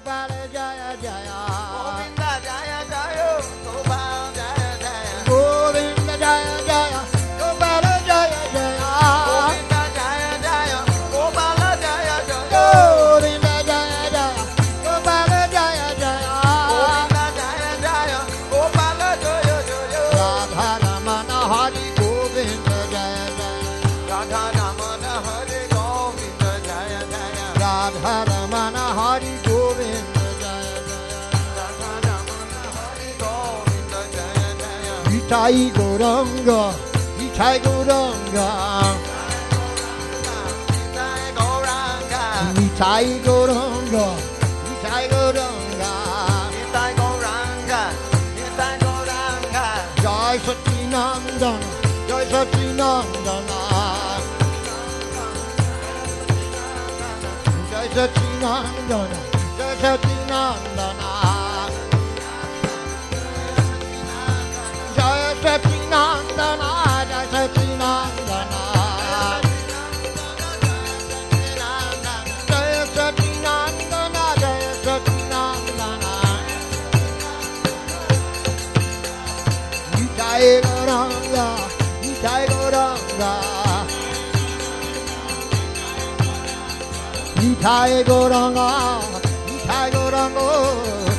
Gopal Jaya Jaya Itai Gauranga, Itai Gauranga. Itai Gauranga, Itai Gauranga, Itai Gauranga. Itai Gauranga, Itai Gauranga. Jai Sachinandana, Jai Sachinandana. Jai Sachinandana, Jai Sachinandana. Daigoranga, Daigoranga, Daigoranga, Daigoranga.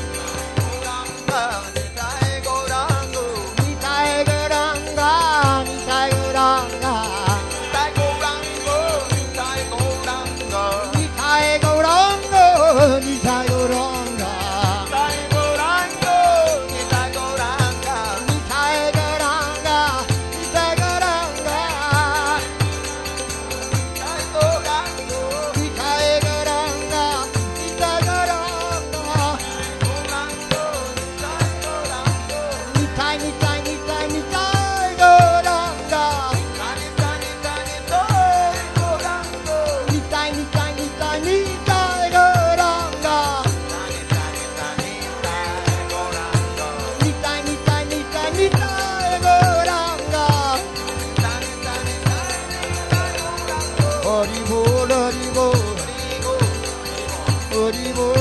Oribor.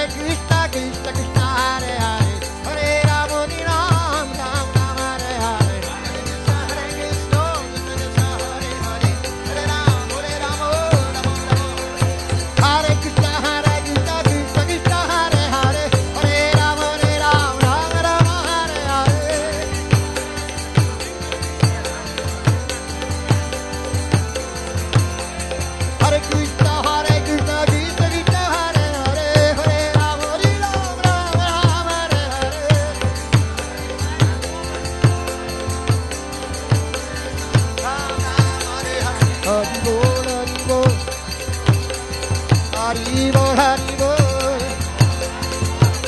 de cristal.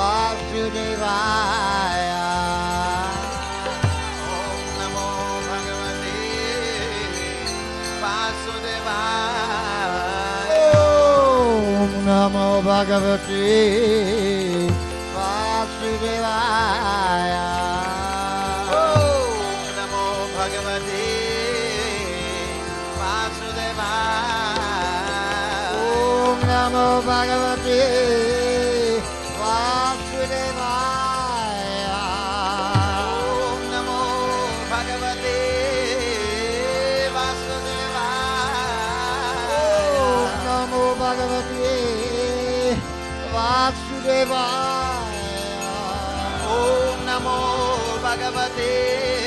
Vasudevaya. Om Namo Bhagavate Vasudevaya Om Namo Bhagavate Vasudevaya. Om Namo Bhagavate Vasudevaya Om Namo Bhagavate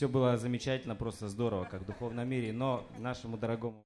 Все было замечательно, просто здорово, как в духовном мире, но нашему дорогому